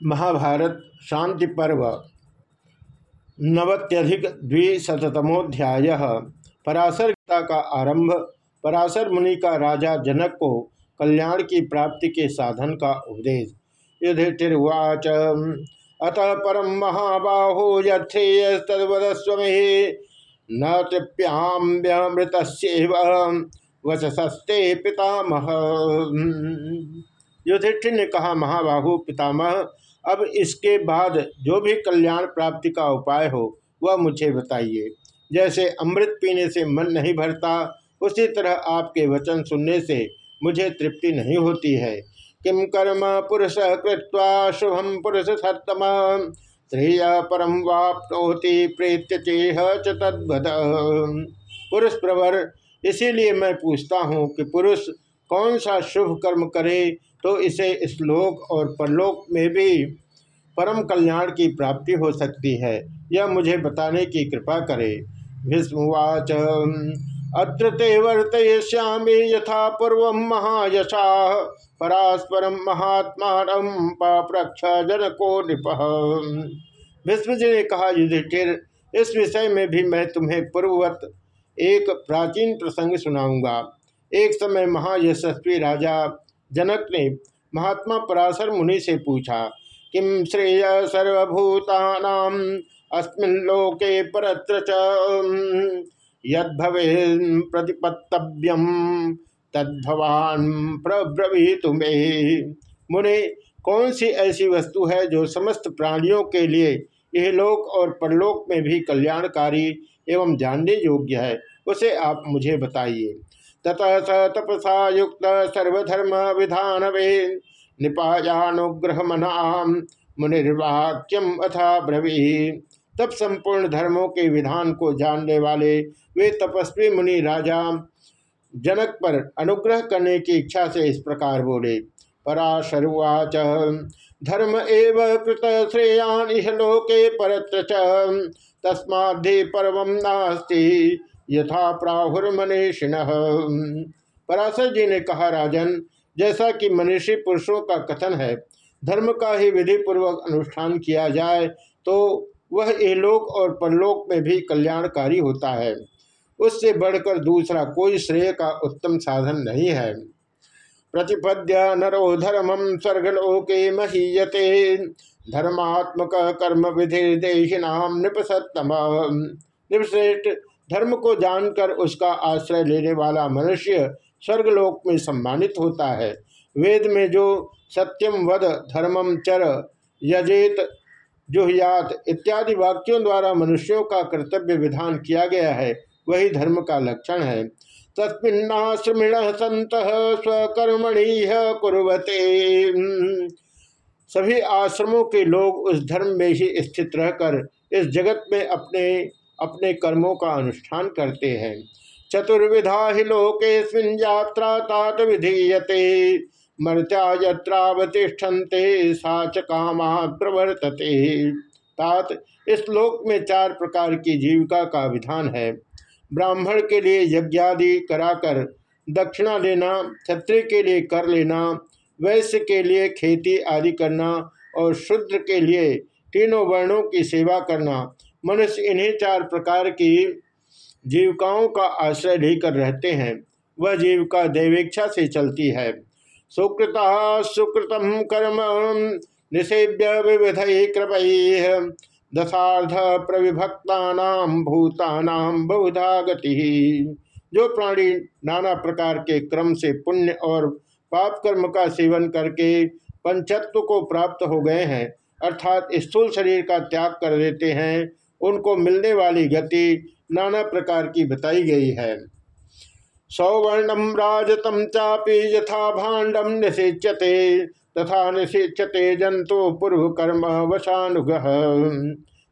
महाभारत शांति पर्व, नवत्यधिक द्विशतमोध्याय पराशर गीता का आरंभ पराशर मुनि का राजा जनक को कल्याण की प्राप्ति के साधन का उपदेश। युधिष्ठिर्वाच, अतः परम महाबाहो यथेय न तृप्याम्यमृत वचसस्ते पितामह। युधिष्ठिर ने कहा, महाबाहु पितामह अब इसके बाद जो भी कल्याण प्राप्ति का उपाय हो, वह मुझे बताइए। जैसे अमृत पीने से मन नहीं भरता, उसी तरह आपके वचन सुनने से मुझे तृप्ति नहीं होती है। किम कर्म पुरुष कृत्वा शुभम पुरुष सत्तम, श्रेय परम वाप्नोति प्रेत्य चेह चद्भद पुरुष प्रवर, इसीलिए मैं पूछता हूँ कि पुरुष कौन सा शुभ कर्म करे तो इसे इस लोक और परलोक में भी परम कल्याण की प्राप्ति हो सकती है। यह मुझे बताने की कृपा करे। भीष्मवाच अत्र ते वर्तयश्यामी यथा पूर्व महायशा परास्परम महात्मा प्रक्ष जनको नृप। भीष्म जी ने कहा, युधिष्ठिर, इस विषय में भी मैं तुम्हें पूर्ववत एक प्राचीन प्रसंग सुनाऊँगा। एक समय महायशस्वी राजा जनक ने महात्मा पराशर मुनि से पूछा किम श्रेय सर्वभूतानाम अस्मिन्लोके परत्र यदे प्रतिपत्तव्यम तद्भवान प्रब्रवी तुम्हें मुने, कौन सी ऐसी वस्तु है जो समस्त प्राणियों के लिए यह लोक और परलोक में भी कल्याणकारी एवं जानने योग्य है, उसे आप मुझे बताइए। ततः स तपसा युक्त सर्वधर्म विधान वे निपायानुग्रह मनाम मुनिर्वाक्यम अथा ब्रवी तब संपूर्ण धर्मों के विधान को जानने वाले वे तपस्वी मुनि राजा जनक पर अनुग्रह करने की इच्छा से इस प्रकार बोले, पराशरुवाच, धर्म एव कृत श्रेयान इह लोके परत्र तस्माधि पर्व नास्ति यथा प्राहुर्मनीषिण पराशर जी ने कहा, राजन, जैसा कि मनीषी पुरुषों का कथन है, धर्म का ही विधि पूर्वक अनुष्ठान किया जाए तो वह इहलोक और परलोक में भी कल्याणकारी होता है। उससे बढ़कर दूसरा कोई श्रेय का उत्तम साधन नहीं है। प्रतिपद्य नरो धर्मम स्वर्गलोके महीयते, धर्मात्मक कर्म विधि देशिनाम नृपसतम नृपश्रेष्ठ धर्म को जानकर उसका आश्रय लेने वाला मनुष्य स्वर्गलोक में सम्मानित होता है। वेद में जो सत्यम वध धर्मम चर, यजेत, जुहयात इत्यादि वाक्यों द्वारा मनुष्यों का कर्तव्य विधान किया गया है, वही धर्म का लक्षण है। तस्मिन्नाश्रमिण संत स्वकर्मणि कुरते सभी आश्रमों के लोग उस धर्म में ही स्थित रहकर इस जगत में अपने अपने कर्मों का अनुष्ठान करते हैं। चतुर्विधा ही लोकेस्मिन विधीयते। मर्त्या यत्रावतिष्ठन्ते साच कामा प्रवर्तते। तात, इस लोक में चार प्रकार की जीविका का विधान है। ब्राह्मण के लिए यज्ञादि कराकर दक्षिणा लेना क्षत्रिय के लिए कर लेना, वैश्य के लिए खेती आदि करना और शूद्र के लिए तीनों वर्णों की सेवा करना मनुष्य इन्हीं चार प्रकार की जीविकाओं का आश्रय लेकर रहते हैं। वह जीविका दैवेक्षा से चलती है। सुकृता सुकृतम कर्म निषेव्य विविध कृप दशार्ध प्रविभक्ता भूतानाम बहुधा गति। जो प्राणी नाना प्रकार के क्रम से पुण्य और पाप कर्म का सेवन करके पंचत्व को प्राप्त हो गए हैं, अर्थात स्थूल शरीर का त्याग कर देते हैं उनको मिलने वाली गति नाना प्रकार की बताई गई है। सौवर्णम राजतम चापी यथा भाण्डम निषेचते तथा निषेचते जंतु पूर्व कर्म वशानुग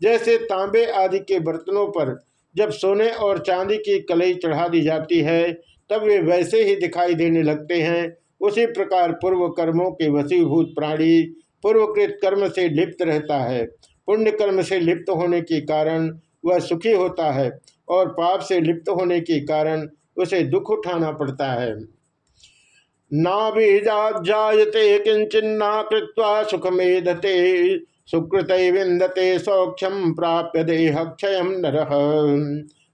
जैसे तांबे आदि के बर्तनों पर जब सोने और चांदी की कलई चढ़ा दी जाती है, तब वे वैसे ही दिखाई देने लगते हैं। उसी प्रकार पूर्व कर्मों के वसीभूत प्राणी पूर्वकृत कर्म से लिप्त रहता है। पुण्य कर्म से लिप्त होने के कारण वह सुखी होता है और पाप से लिप्त होने के कारण उसे दुख उठाना पड़ता है। नाभिजाते किंचिन्ना कृत्वा सुखमेधते, सुकृत विंदते सौख्यम प्राप्य देह क्षय नर।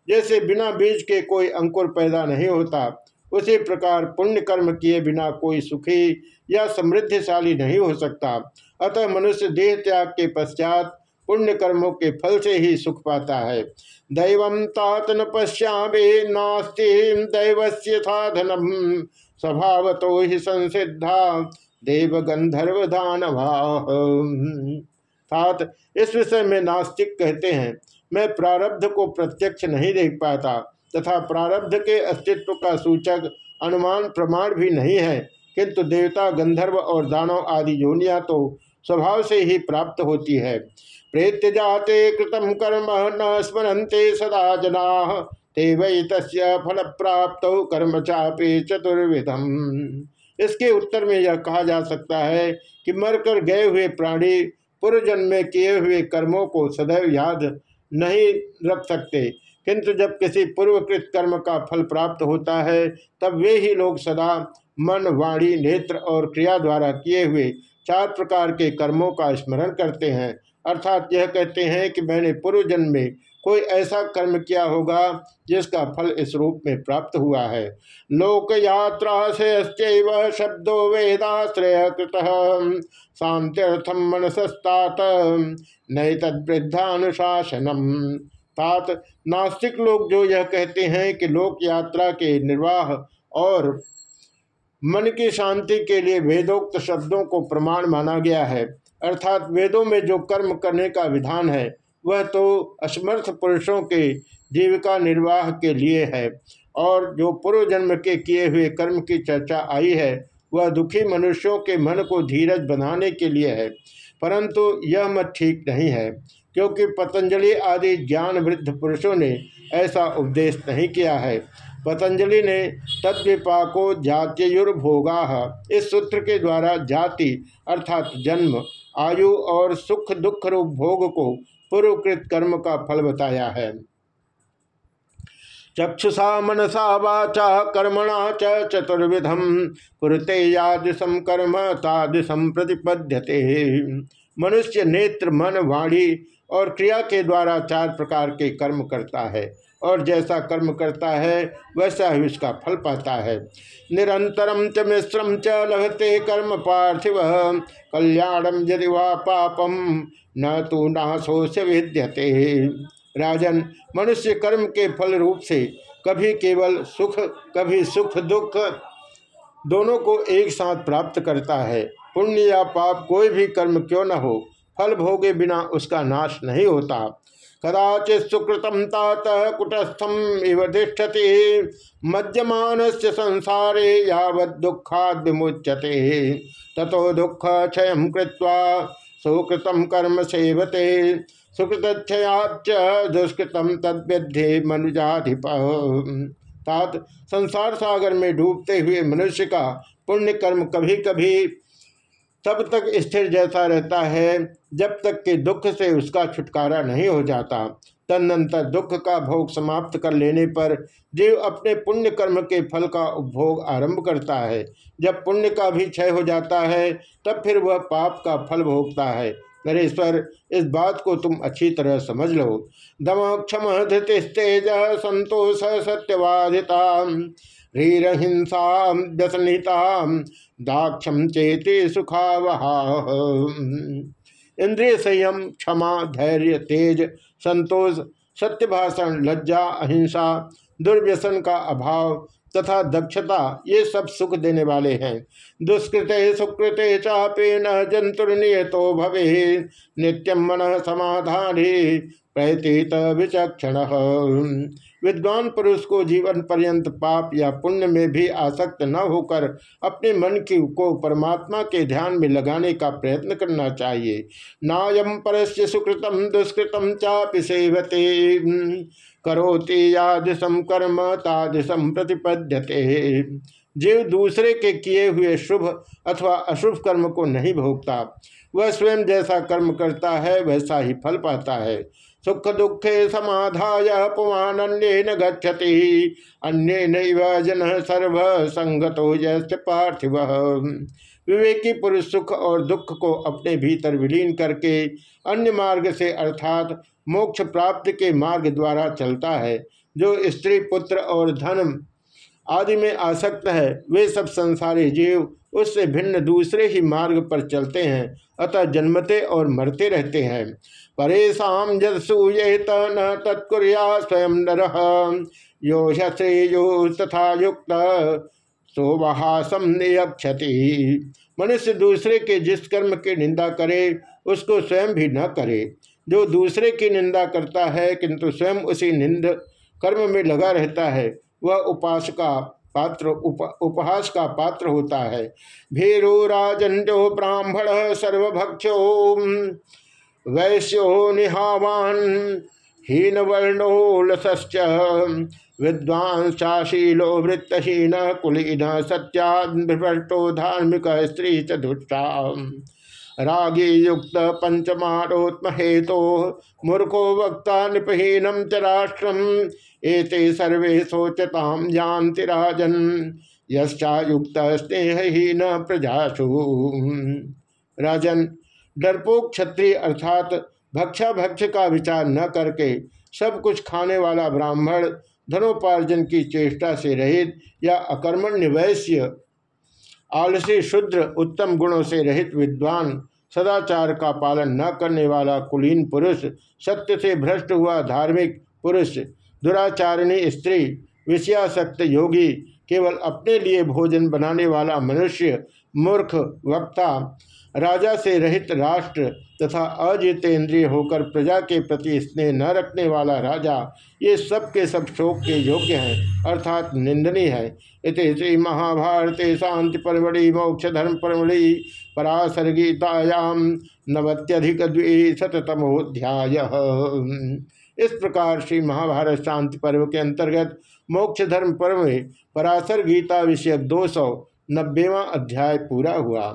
जैसे बिना बीज के कोई अंकुर पैदा नहीं होता, उसी प्रकार पुण्य कर्म किए बिना कोई सुखी या समृद्धिशाली नहीं हो सकता। अतः मनुष्य देह त्याग के पश्चात पुण्य कर्मों के फल से ही सुख पाता है। दैव तात न पश्यामे, नास्ति दैव साधनम। स्वभाव तो ही संसिद्धा देव गंधर्व दानवा तात, इस विषय में नास्तिक कहते हैं, मैं प्रारब्ध को प्रत्यक्ष नहीं देख पाता, तथा प्रारब्ध के अस्तित्व का सूचक, अनुमान प्रमाण भी नहीं है, किंतु देवता गंधर्व और दानव आदि योनिया तो स्वभाव से ही प्राप्त होती है। प्रेत्य जाते कृतम कर्म न स्मरते सदा जना, ते वही तस् फल प्राप्त कर्म चापे चतुर्विधम। इसके उत्तर में यह कहा जा सकता है कि मरकर गए हुए प्राणी पूर्व जन्म में किए हुए कर्मों को सदैव याद नहीं रख सकते। किंतु जब किसी पूर्वकृत कर्म का फल प्राप्त होता है, तब वे ही लोग सदा मन, वाणी, नेत्र और क्रिया द्वारा किए हुए चार प्रकार के कर्मों का स्मरण करते हैं। अर्थात यह कहते हैं कि मैंने पूर्व जन्म में कोई ऐसा कर्म किया होगा, जिसका फल इस रूप में प्राप्त हुआ है। लोक यात्रा से शब्दो वेदाश्रय कृत शांत्यर्थम मनसस्तात। नई तद्वृद्धानुशासनम तात नास्तिक लोग जो यह कहते हैं कि लोक यात्रा के निर्वाह और मन की शांति के लिए वेदोक्त शब्दों को प्रमाण माना गया है। अर्थात वेदों में जो कर्म करने का विधान है, वह तो असमर्थ पुरुषों के जीविका निर्वाह के लिए है और जो पूर्व जन्म के किए हुए कर्म की चर्चा आई है, वह दुखी मनुष्यों के मन को धीरज बनाने के लिए है। परंतु यह मत ठीक नहीं है, क्योंकि पतंजलि आदि ज्ञान वृद्ध पुरुषों ने ऐसा उपदेश नहीं किया है। पतंजलि ने तद्विपाको जात्युर्भोगा इस सूत्र के द्वारा जाति अर्थात जन्म, आयु और सुख दुख रूप भोग को पूर्वकृत कर्म का फल बताया है। चक्षुषा मनसा वाचा कर्मणा च चतुर्विधम, कुरते यादृशम कर्म तादृशम प्रतिपद्यते। मनुष्य नेत्र, मन, वाणी और क्रिया के द्वारा चार प्रकार के कर्म करता है। और जैसा कर्म करता है, वैसा ही उसका फल पाता है। निरंतरम च मिश्रम च लभते कर्म पार्थिव कल्याणम यदि वा पापम न तो नाशो से विद्यते। राजन, मनुष्य कर्म के फल रूप से कभी केवल सुख, कभी सुख दुख दोनों को एक साथ प्राप्त करता है। पुण्य या पाप कोई भी कर्म क्यों न हो, फल भोगे बिना उसका नाश नहीं होता। कदाचित सुकृतम तात कुटस्थम इव तिष्ठति। मज्जमान से संसारे यावत दुखाद विमुच्यते। ततो दुख क्षय कृत्वा सुकृतम कर्म सेवते। सुकृतक्षयाच दुष्कृतम तद्विधि मनुजाधिप। तात संसार सागर में डूबते हुए मनुष्य का पुण्य कर्म कभी कभी तब तक स्थिर जैसा रहता है, जब तक कि दुख से उसका छुटकारा नहीं हो जाता। तदनंतर दुख का भोग समाप्त कर लेने पर जीव अपने पुण्य कर्म के फल का उपभोग आरंभ करता है। जब पुण्य का भी क्षय हो जाता है, तब फिर वह पाप का फल भोगता है। नरेश्वर इस बात को तुम अच्छी तरह समझ लो। दम क्षम धृतिस्तेज संतोष सत्यवादिता ह्रीरहिंसा व्यसनिता दाक्षम चेते सुखावहा। इंद्रिय संयम, क्षमा, धैर्य, तेज, संतोष, सत्य भाषण, लज्जा, अहिंसा, दुर्व्यसन का अभाव तथा दक्षता, ये सब सुख देने वाले हैं। दुष्कृत, सुकृत चापे न जंतुर्नियतो भवे। नित्यम मन समाधानी। प्रतीत विचक्षण विद्वान पुरुष को जीवन पर्यंत पाप या पुण्य में भी आसक्त न होकर अपने मन की को परमात्मा के ध्यान में लगाने का प्रयत्न करना चाहिए। नायम परस्य सुकृतम दुष्कृतम चापि सेवते। करोति यादृशम कर्म तादृशम प्रतिपद्यते। जीव दूसरे के किए हुए शुभ अथवा अशुभ कर्म को नहीं भोगता। वह स्वयं जैसा कर्म करता है, वैसा ही फल पाता है। सुख दुखे समाधाय पुमान अन्य गति अन्य नैव जन सर्व संगतो जैसे पार्थिव। विवेकी पुरुष सुख और दुख को अपने भीतर विलीन करके अन्य मार्ग से अर्थात मोक्ष प्राप्ति के मार्ग द्वारा चलता है, जो स्त्री, पुत्र और धन आदि में आसक्त है। वे सब संसारी जीव उससे भिन्न दूसरे ही मार्ग पर चलते हैं, अतः जन्मते और मरते रहते हैं। परेशान यद सूयत न तत्कुरिया स्वयं नर। यो श्रेयो तथा युक्त सोवहासम नियक्षति। मनुष्य दूसरे के जिस कर्म की निंदा करे, उसको स्वयं भी न करे। जो दूसरे की निंदा करता है, किंतु स्वयं उसी निंद कर्म में लगा रहता है। वह उपास का पात्र उप, उपहास का पात्र होता है। भीरो राजो ब्राह्मण सर्वभक्षो वैश्यो निहावान हीन वर्णो लसश्च विद्वान शाशीलो वृत्तहीन कुलीन सत्याभ्रष्टो धार्मिक स्त्री चतुष्टा। रागी युक्त पंचमारोत्म हेतो मूर्खो वक्ता नृपहीनम च राष्ट्रम। एते सर्वे सोचताम जानति राजन। युक्त स्नेहहीन प्रजासु। राजन डरपोक क्षत्रिय अर्थात भक्षा भक्ष का विचार न करके सब कुछ खाने वाला ब्राह्मण धनोपार्जन की चेष्टा से रहित या अकर्मण्य वैश्य आलसी, शुद्र, उत्तम गुणों से रहित विद्वान, सदाचार का पालन न करने वाला कुलीन पुरुष, सत्य से भ्रष्ट हुआ धार्मिक पुरुष, दुराचारिणी स्त्री विषयाशक्त योगी, केवल अपने लिए भोजन बनाने वाला मनुष्य, मूर्ख, वक्ता राजा से रहित राष्ट्र तथा अजितेंद्रिय होकर प्रजा के प्रति स्नेह न रखने वाला राजा, ये सब के सब शोक के योग्य हैं, अर्थात निंदनीय है। इत श्री महाभारत शांति परमढ़ि, मोक्ष धर्म परमढ़ि पराशर गीतायाम नवत्यधिक द्विशतमोध्याय इस प्रकार श्री महाभारत शांति पर्व के अंतर्गत मोक्ष धर्म पर्व में पराशर गीता विषयक दो सौ नब्बेवा अध्याय पूरा हुआ।